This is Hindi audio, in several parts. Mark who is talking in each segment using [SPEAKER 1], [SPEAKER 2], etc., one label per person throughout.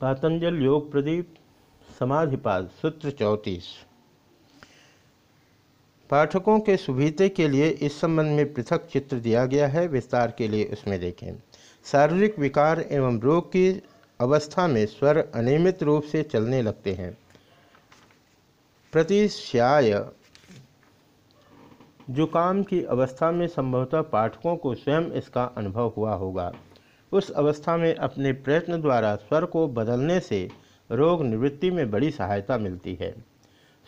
[SPEAKER 1] पातंजल योग प्रदीप, समाधिपाद, सूत्र चौंतीस। पाठकों के सुविधे के लिए इस संबंध में पृथक चित्र दिया गया है, विस्तार के लिए उसमें देखें। शारीरिक विकार एवं रोग की अवस्था में स्वर अनियमित रूप से चलने लगते हैं। प्रतिश्याय जुकाम की अवस्था में संभवतः पाठकों को स्वयं इसका अनुभव हुआ होगा। उस अवस्था में अपने प्रयत्न द्वारा स्वर को बदलने से रोग निवृत्ति में बड़ी सहायता मिलती है।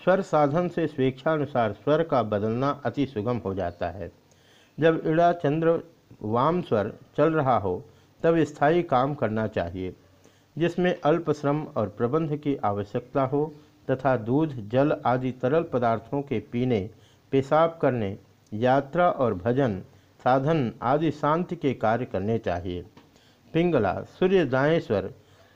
[SPEAKER 1] स्वर साधन से स्वेच्छानुसार स्वर का बदलना अति सुगम हो जाता है। जब इड़ा चंद्र वाम स्वर चल रहा हो, तब स्थायी काम करना चाहिए, जिसमें अल्प श्रम और प्रबंध की आवश्यकता हो तथा दूध, जल आदि तरल पदार्थों के पीने, पेशाब करने, यात्रा और भजन, साधन आदि शांति के कार्य करने चाहिए। पिंगला सूर्य दाएश्वर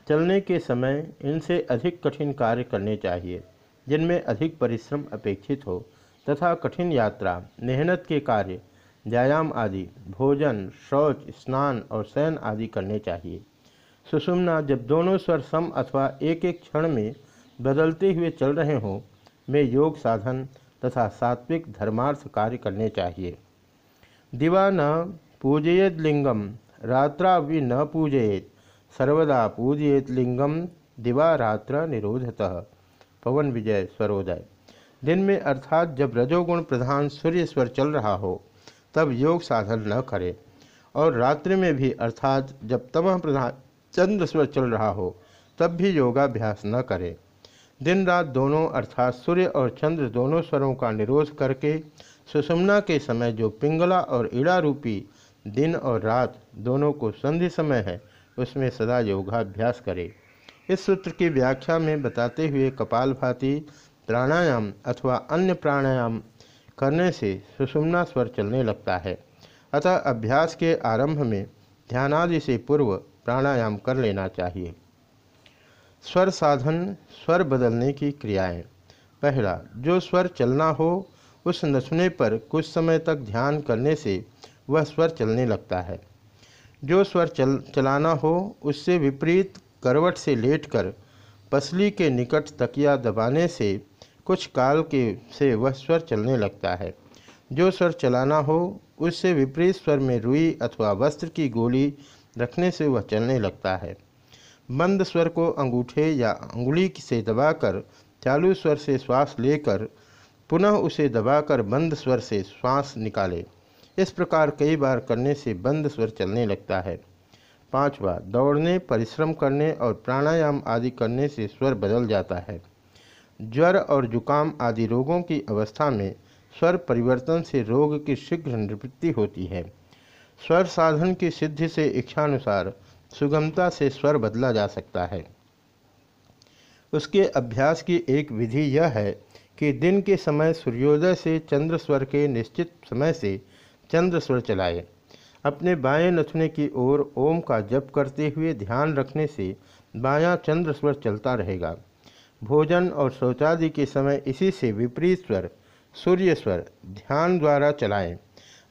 [SPEAKER 1] चलने के समय इनसे अधिक कठिन कार्य करने चाहिए, जिनमें अधिक परिश्रम अपेक्षित हो, तथा कठिन यात्रा, मेहनत के कार्य, व्यायाम आदि, भोजन, शौच, स्नान और शयन आदि करने चाहिए। सुषुम्ना, जब दोनों स्वर सम अथवा एक एक क्षण में बदलते हुए चल रहे हों, में योग साधन तथा सात्विक धर्मार्थ कार्य करने चाहिए। दिवा न पूजयेद लिंगम रात्रा भी न पूजयेत। सर्वदा पूजयेत लिंगम दिवा रात्र निरोधतः। पवन विजय स्वरोदय। दिन में अर्थात जब रजोगुण प्रधान सूर्य स्वर चल रहा हो, तब योग साधन न करे। और रात्रि में भी अर्थात जब तमह प्रधान चंद्र स्वर चल रहा हो, तब भी योगाभ्यास न करे। दिन रात दोनों अर्थात सूर्य और चंद्र दोनों स्वरों का निरोध करके, सुषुम्ना के समय जो पिंगला और इड़ा रूपी दिन और रात दोनों को संधि समय है, उसमें सदा योगाभ्यास करे। इस सूत्र की व्याख्या में बताते हुए कपालभाति, प्राणायाम अथवा अन्य प्राणायाम करने से सुषुम्ना स्वर चलने लगता है। अतः अभ्यास के आरंभ में ध्यानादि से पूर्व प्राणायाम कर लेना चाहिए। स्वर साधन, स्वर बदलने की क्रियाएँ। पहला, जो स्वर चलना हो, उस नचने पर कुछ समय तक ध्यान करने से वह स्वर चलने लगता है। जो स्वर चल, चलाना हो, उससे विपरीत करवट से लेटकर पसली के निकट तकिया दबाने से कुछ काल के, से वह स्वर चलने लगता है। जो स्वर चलाना हो, उससे विपरीत स्वर में रुई अथवा वस्त्र की गोली रखने से वह चलने लगता है। बंद स्वर को अंगूठे या अंगुली से दबाकर, चालू स्वर से श्वास लेकर, पुनः उसे दबाकर बंद स्वर से श्वास निकाले। इस प्रकार कई बार करने से बंद स्वर चलने लगता है। पांचवा दौड़ने, परिश्रम करने और प्राणायाम आदि करने से स्वर बदल जाता है। ज्वर और जुकाम आदि रोगों की अवस्था में स्वर परिवर्तन से रोग की शीघ्र निवृत्ति होती है। स्वर साधन की सिद्धि से इच्छानुसार सुगमता से स्वर बदला जा सकता है। उसके अभ्यास की एक विधि यह है कि दिन के समय सूर्योदय से चंद्र स्वर के निश्चित समय से चंद्र स्वर चलाए। अपने बाएँ नथुने की ओर ओम का जप करते हुए ध्यान रखने से बायां चंद्र स्वर चलता रहेगा। भोजन और शौचादि के समय इसी से विपरीत स्वर, सूर्य स्वर ध्यान द्वारा चलाएँ।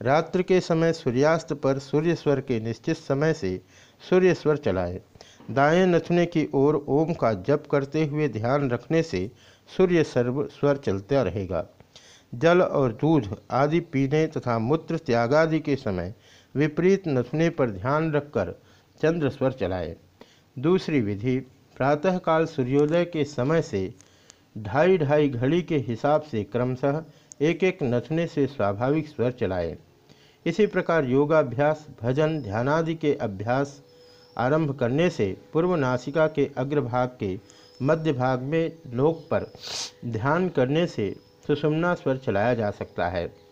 [SPEAKER 1] रात्र के समय सूर्यास्त पर सूर्य स्वर के निश्चित समय से सूर्य स्वर चलाए। दाएँ नथुने की ओर ओम का जप करते हुए ध्यान रखने से सूर्य सर्व स्वर चलता रहेगा। जल और दूध आदि पीने तथा मूत्र त्यागादि के समय विपरीत नथुने पर ध्यान रखकर चंद्र स्वर चलाए। दूसरी विधि, प्रातःकाल सूर्योदय के समय से ढाई ढाई घड़ी के हिसाब से क्रमशः एक एक नथने से स्वाभाविक स्वर चलाए। इसी प्रकार योगाभ्यास, भजन, ध्यानादि के अभ्यास आरंभ करने से पूर्व नासिका के अग्रभाग के मध्य भाग में लोक पर ध्यान करने से सुषुम्ना स्वर चलाया जा सकता है।